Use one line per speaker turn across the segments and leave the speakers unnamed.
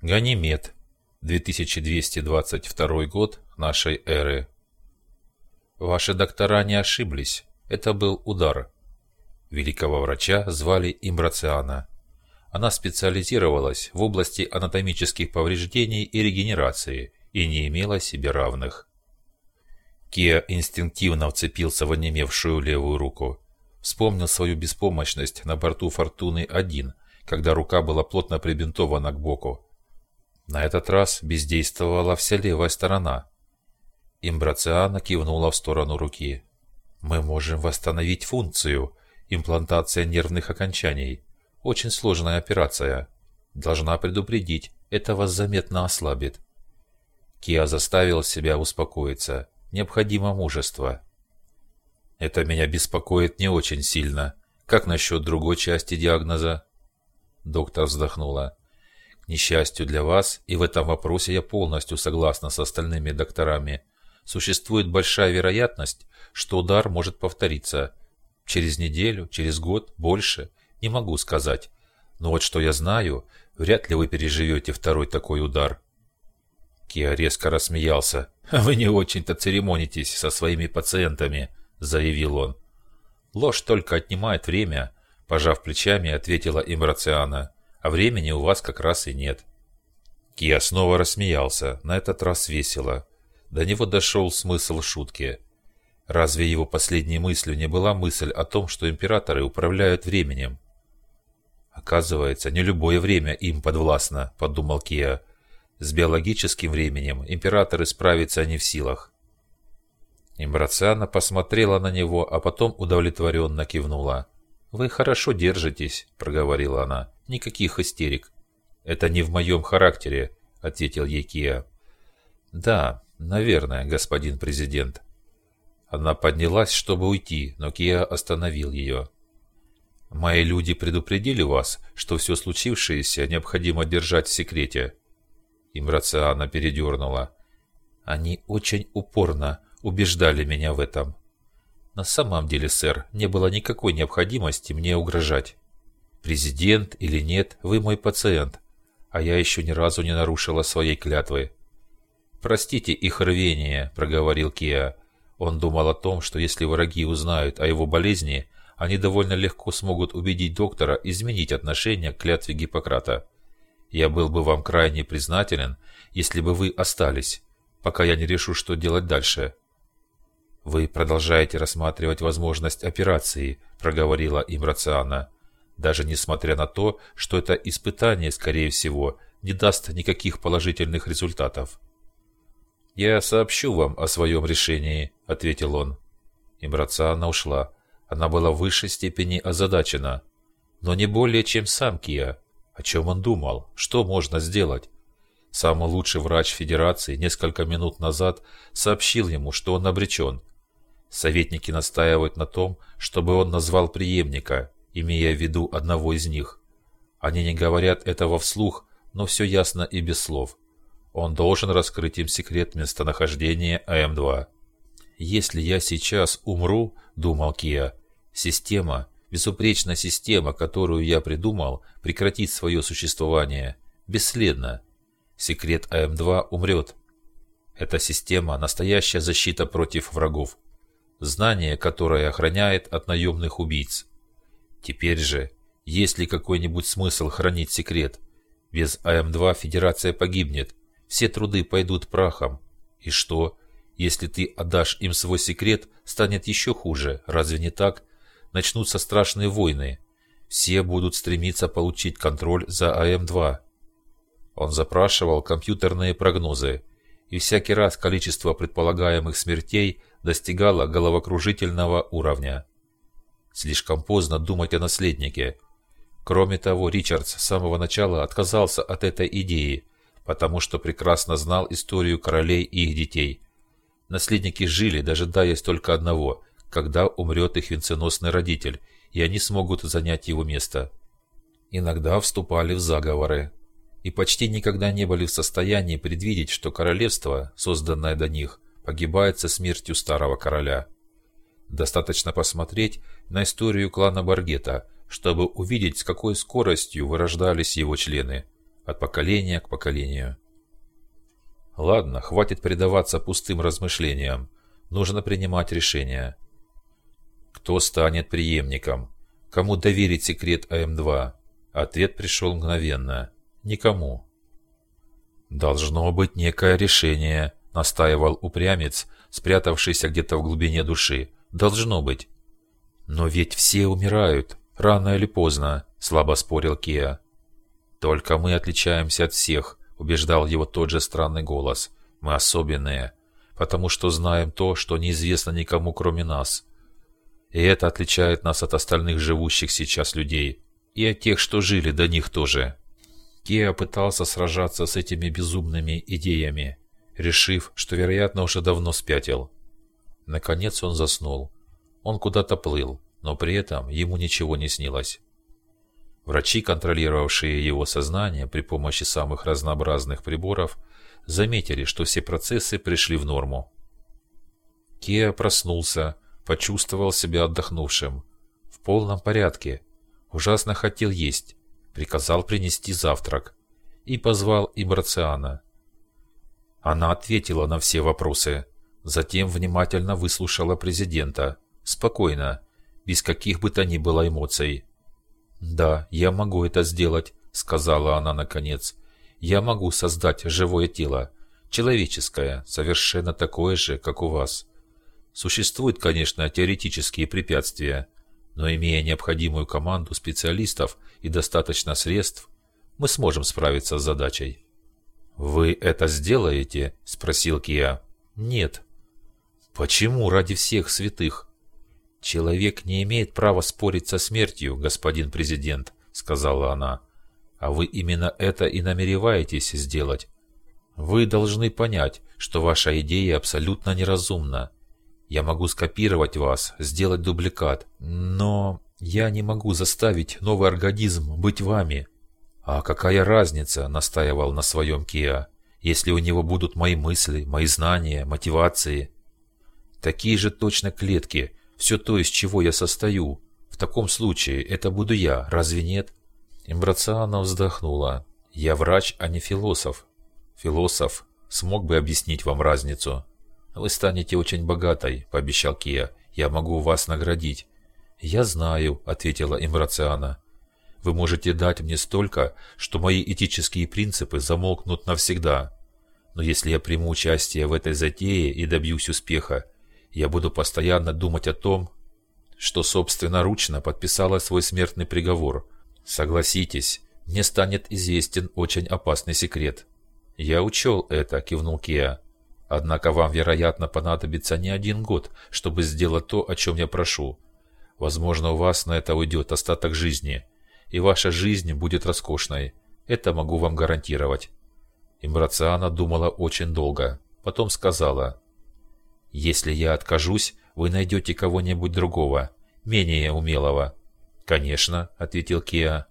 Ганимед. 2222 год нашей эры. Ваши доктора не ошиблись. Это был удар. Великого врача звали Имбрациана. Она специализировалась в области анатомических повреждений и регенерации и не имела себе равных. Киа инстинктивно вцепился в онемевшую левую руку. Вспомнил свою беспомощность на борту «Фортуны-1», когда рука была плотно прибинтована к боку. На этот раз бездействовала вся левая сторона. Имбрациана кивнула в сторону руки. «Мы можем восстановить функцию. Имплантация нервных окончаний. Очень сложная операция. Должна предупредить, это вас заметно ослабит». Киа заставил себя успокоиться. Необходимо мужество. «Это меня беспокоит не очень сильно. Как насчет другой части диагноза?» Доктор вздохнула несчастью для вас, и в этом вопросе я полностью согласна с остальными докторами, существует большая вероятность, что удар может повториться. Через неделю, через год, больше, не могу сказать. Но вот что я знаю, вряд ли вы переживете второй такой удар. Киа резко рассмеялся. «Вы не очень-то церемонитесь со своими пациентами», — заявил он. «Ложь только отнимает время», — пожав плечами, ответила Имрациана а времени у вас как раз и нет». Кия снова рассмеялся, на этот раз весело. До него дошел смысл шутки. Разве его последней мыслью не была мысль о том, что императоры управляют временем? Оказывается, не любое время им подвластно, подумал Кия. С биологическим временем императоры справиться не в силах. Имбрациана посмотрела на него, а потом удовлетворенно кивнула. «Вы хорошо держитесь», — проговорила она. Никаких истерик. Это не в моем характере, ответил ей Киа. Да, наверное, господин президент. Она поднялась, чтобы уйти, но Киа остановил ее. «Мои люди предупредили вас, что все случившееся необходимо держать в секрете?» Имрациана передернула. «Они очень упорно убеждали меня в этом. На самом деле, сэр, не было никакой необходимости мне угрожать. Президент или нет, вы мой пациент, а я еще ни разу не нарушила своей клятвы. «Простите их рвение», — проговорил Киа. Он думал о том, что если враги узнают о его болезни, они довольно легко смогут убедить доктора изменить отношение к клятве Гиппократа. «Я был бы вам крайне признателен, если бы вы остались, пока я не решу, что делать дальше». «Вы продолжаете рассматривать возможность операции», — проговорила Имрациана даже несмотря на то, что это испытание, скорее всего, не даст никаких положительных результатов. «Я сообщу вам о своем решении», — ответил он. Имрациана ушла. Она была в высшей степени озадачена. Но не более, чем сам Кия. О чем он думал? Что можно сделать? Самый лучший врач Федерации несколько минут назад сообщил ему, что он обречен. Советники настаивают на том, чтобы он назвал преемника, имея в виду одного из них. Они не говорят этого вслух, но все ясно и без слов. Он должен раскрыть им секрет местонахождения АМ-2. «Если я сейчас умру, — думал Киа, — система, безупречная система, которую я придумал, прекратит свое существование. Бесследно. Секрет АМ-2 умрет. Эта система – настоящая защита против врагов. Знание, которое охраняет от наемных убийц. Теперь же, есть ли какой-нибудь смысл хранить секрет? Без АМ-2 Федерация погибнет, все труды пойдут прахом. И что, если ты отдашь им свой секрет, станет еще хуже, разве не так? Начнутся страшные войны. Все будут стремиться получить контроль за АМ-2. Он запрашивал компьютерные прогнозы, и всякий раз количество предполагаемых смертей достигало головокружительного уровня. Слишком поздно думать о наследнике. Кроме того, Ричардс с самого начала отказался от этой идеи, потому что прекрасно знал историю королей и их детей. Наследники жили, дожидаясь только одного, когда умрет их венценосный родитель, и они смогут занять его место. Иногда вступали в заговоры, и почти никогда не были в состоянии предвидеть, что королевство, созданное до них, погибает со смертью старого короля. Достаточно посмотреть на историю клана Баргета, чтобы увидеть, с какой скоростью вырождались его члены. от поколения к поколению. Ладно, хватит предаваться пустым размышлениям. Нужно принимать решения. Кто станет преемником? Кому доверить секрет АМ-2? Ответ пришел мгновенно. Никому. «Должно быть некое решение», — настаивал упрямец, спрятавшийся где-то в глубине души. «Должно быть». «Но ведь все умирают, рано или поздно», — слабо спорил Кеа. «Только мы отличаемся от всех», — убеждал его тот же странный голос. «Мы особенные, потому что знаем то, что неизвестно никому, кроме нас. И это отличает нас от остальных живущих сейчас людей. И от тех, что жили до них тоже». Кеа пытался сражаться с этими безумными идеями, решив, что, вероятно, уже давно спятил. Наконец он заснул. Он куда-то плыл, но при этом ему ничего не снилось. Врачи, контролировавшие его сознание при помощи самых разнообразных приборов, заметили, что все процессы пришли в норму. Кеа проснулся, почувствовал себя отдохнувшим. В полном порядке. Ужасно хотел есть. Приказал принести завтрак. И позвал Ибрациана. Она ответила на все вопросы. Затем внимательно выслушала президента. Спокойно, без каких бы то ни было эмоций. «Да, я могу это сделать», — сказала она наконец. «Я могу создать живое тело, человеческое, совершенно такое же, как у вас. Существуют, конечно, теоретические препятствия, но имея необходимую команду специалистов и достаточно средств, мы сможем справиться с задачей». «Вы это сделаете?» – спросил Киа. «Нет». «Почему ради всех святых?» «Человек не имеет права спорить со смертью, господин президент», — сказала она. «А вы именно это и намереваетесь сделать. Вы должны понять, что ваша идея абсолютно неразумна. Я могу скопировать вас, сделать дубликат, но я не могу заставить новый организм быть вами». «А какая разница?» — настаивал на своем Киа. «Если у него будут мои мысли, мои знания, мотивации». «Такие же точно клетки, все то, из чего я состою. В таком случае это буду я, разве нет? Имбрациана вздохнула. Я врач, а не философ. Философ смог бы объяснить вам разницу. Вы станете очень богатой, пообещал Кия. Я могу вас наградить. Я знаю, ответила Имбрациана. Вы можете дать мне столько, что мои этические принципы замолкнут навсегда. Но если я приму участие в этой затее и добьюсь успеха, я буду постоянно думать о том, что собственноручно подписала свой смертный приговор. Согласитесь, мне станет известен очень опасный секрет. Я учел это, кивнул Киа. Однако вам, вероятно, понадобится не один год, чтобы сделать то, о чем я прошу. Возможно, у вас на это уйдет остаток жизни, и ваша жизнь будет роскошной. Это могу вам гарантировать. Имбрациана думала очень долго. Потом сказала, если я откажусь, вы найдете кого-нибудь другого, менее умелого. Конечно, ответил Киа.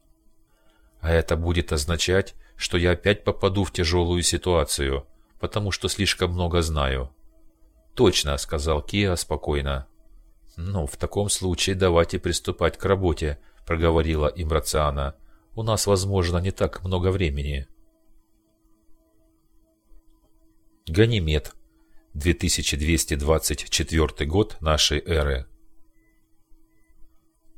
А это будет означать, что я опять попаду в тяжелую ситуацию, потому что слишком много знаю. Точно, сказал Киа спокойно. Ну, в таком случае давайте приступать к работе, проговорила Имрациана. У нас, возможно, не так много времени. Ганимед 2224 год нашей эры.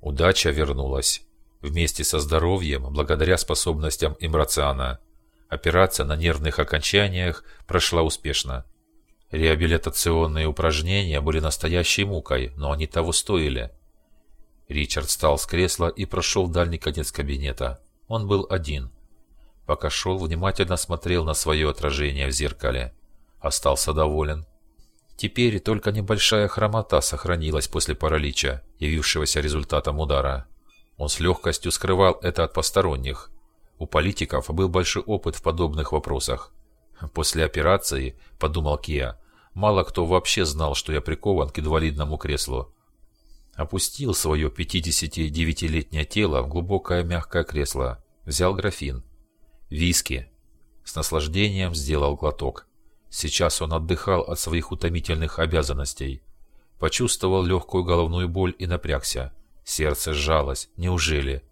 Удача вернулась. Вместе со здоровьем, благодаря способностям Имрациана. Операция на нервных окончаниях прошла успешно. Реабилитационные упражнения были настоящей мукой, но они того стоили. Ричард встал с кресла и прошел в дальний конец кабинета. Он был один. Пока шел, внимательно смотрел на свое отражение в зеркале. Остался доволен. Теперь только небольшая хромота сохранилась после паралича, явившегося результатом удара. Он с легкостью скрывал это от посторонних. У политиков был большой опыт в подобных вопросах. После операции, подумал Киа, мало кто вообще знал, что я прикован к инвалидному креслу. Опустил свое 59-летнее тело в глубокое мягкое кресло, взял графин. Виски. С наслаждением сделал глоток. Сейчас он отдыхал от своих утомительных обязанностей. Почувствовал легкую головную боль и напрягся. Сердце сжалось. Неужели?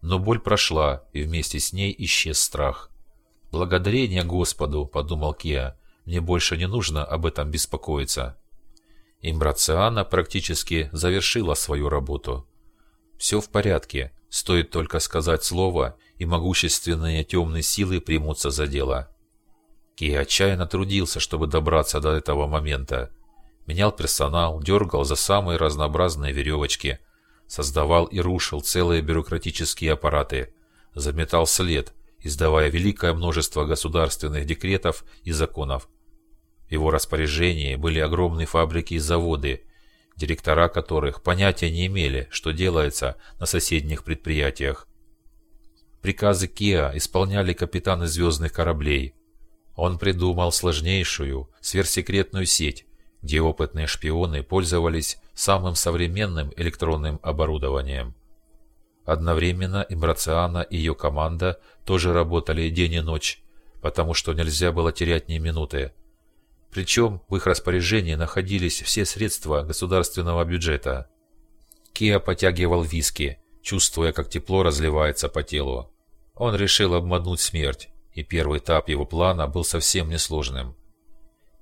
Но боль прошла, и вместе с ней исчез страх. Благодарение Господу, подумал Киа, мне больше не нужно об этом беспокоиться. Имбрациана практически завершила свою работу. Все в порядке, стоит только сказать слово, и могущественные темные силы примутся за дело. Ки отчаянно трудился, чтобы добраться до этого момента. Менял персонал, дергал за самые разнообразные веревочки, создавал и рушил целые бюрократические аппараты, заметал след, издавая великое множество государственных декретов и законов. В его распоряжении были огромные фабрики и заводы, директора которых понятия не имели, что делается на соседних предприятиях. Приказы Киа исполняли капитаны звездных кораблей. Он придумал сложнейшую, сверхсекретную сеть, где опытные шпионы пользовались самым современным электронным оборудованием. Одновременно Имрациана и ее команда тоже работали день и ночь, потому что нельзя было терять ни минуты. Причем в их распоряжении находились все средства государственного бюджета. Киа потягивал виски, чувствуя, как тепло разливается по телу. Он решил обмануть смерть, и первый этап его плана был совсем несложным.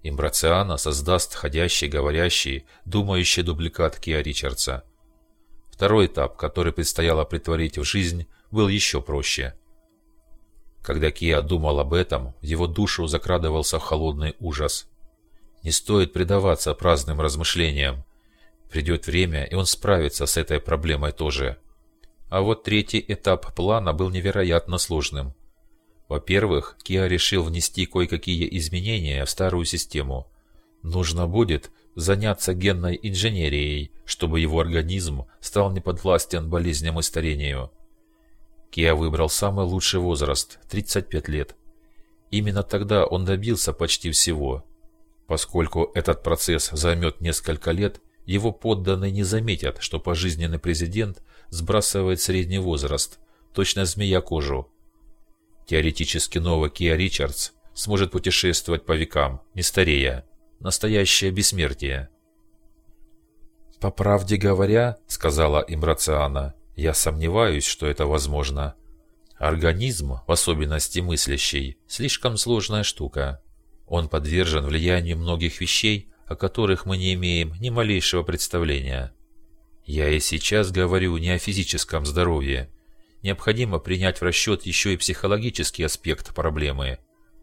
Имбрациана создаст ходящий, говорящий, думающий дубликат Киа Ричардса. Второй этап, который предстояло притворить в жизнь, был еще проще. Когда Киа думал об этом, в его душу закрадывался холодный ужас. Не стоит предаваться праздным размышлениям. Придет время, и он справится с этой проблемой тоже. А вот третий этап плана был невероятно сложным. Во-первых, Киа решил внести кое-какие изменения в старую систему. Нужно будет заняться генной инженерией, чтобы его организм стал неподвластен болезням и старению. Киа выбрал самый лучший возраст – 35 лет. Именно тогда он добился почти всего. Поскольку этот процесс займет несколько лет, его подданные не заметят, что пожизненный президент сбрасывает средний возраст, точно змея кожу, Теоретически новый Киа Ричардс сможет путешествовать по векам, не старея. Настоящее бессмертие. «По правде говоря, — сказала Имбрациана, — я сомневаюсь, что это возможно. Организм, в особенности мыслящий, слишком сложная штука. Он подвержен влиянию многих вещей, о которых мы не имеем ни малейшего представления. Я и сейчас говорю не о физическом здоровье, необходимо принять в расчет еще и психологический аспект проблемы.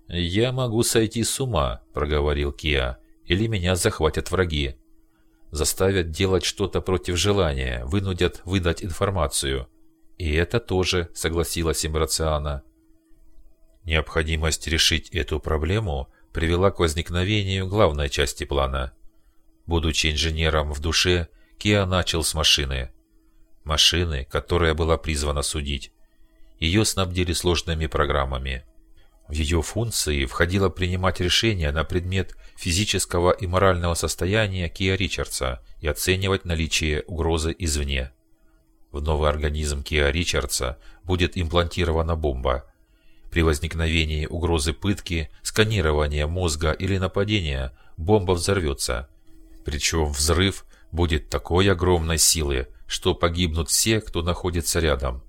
«Я могу сойти с ума», – проговорил Киа, – «или меня захватят враги. Заставят делать что-то против желания, вынудят выдать информацию». «И это тоже», – согласилась Имбрациана. Необходимость решить эту проблему привела к возникновению главной части плана. Будучи инженером в душе, Киа начал с машины – машины, которая была призвана судить. Ее снабдили сложными программами. В ее функции входило принимать решения на предмет физического и морального состояния Киа Ричардса и оценивать наличие угрозы извне. В новый организм Киа Ричардса будет имплантирована бомба. При возникновении угрозы пытки, сканирования мозга или нападения бомба взорвется. Причем взрыв будет такой огромной силы, что погибнут все, кто находится рядом.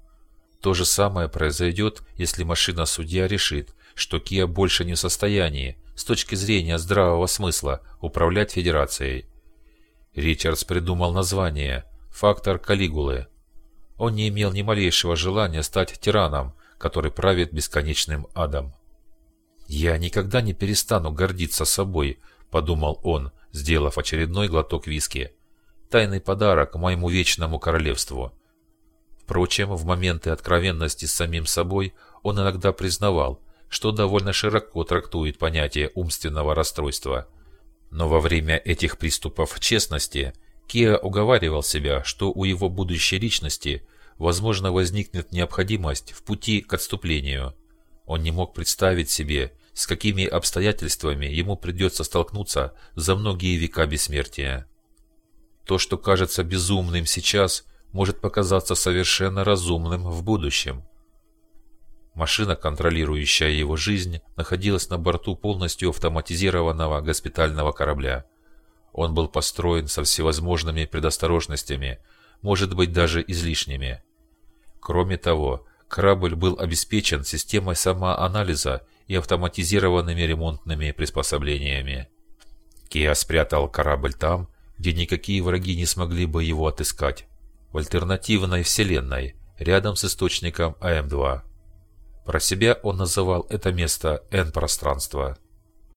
То же самое произойдет, если машина-судья решит, что Киа больше не в состоянии, с точки зрения здравого смысла, управлять Федерацией. Ричардс придумал название «Фактор Калигулы». Он не имел ни малейшего желания стать тираном, который правит бесконечным адом. «Я никогда не перестану гордиться собой», — подумал он, сделав очередной глоток виски тайный подарок моему вечному королевству. Впрочем, в моменты откровенности с самим собой он иногда признавал, что довольно широко трактует понятие умственного расстройства. Но во время этих приступов честности Киа уговаривал себя, что у его будущей личности возможно возникнет необходимость в пути к отступлению. Он не мог представить себе, с какими обстоятельствами ему придется столкнуться за многие века бессмертия. То, что кажется безумным сейчас, может показаться совершенно разумным в будущем. Машина, контролирующая его жизнь, находилась на борту полностью автоматизированного госпитального корабля. Он был построен со всевозможными предосторожностями, может быть даже излишними. Кроме того, корабль был обеспечен системой самоанализа и автоматизированными ремонтными приспособлениями. Киа спрятал корабль там, где никакие враги не смогли бы его отыскать, в альтернативной вселенной, рядом с источником АМ-2. Про себя он называл это место N-пространство.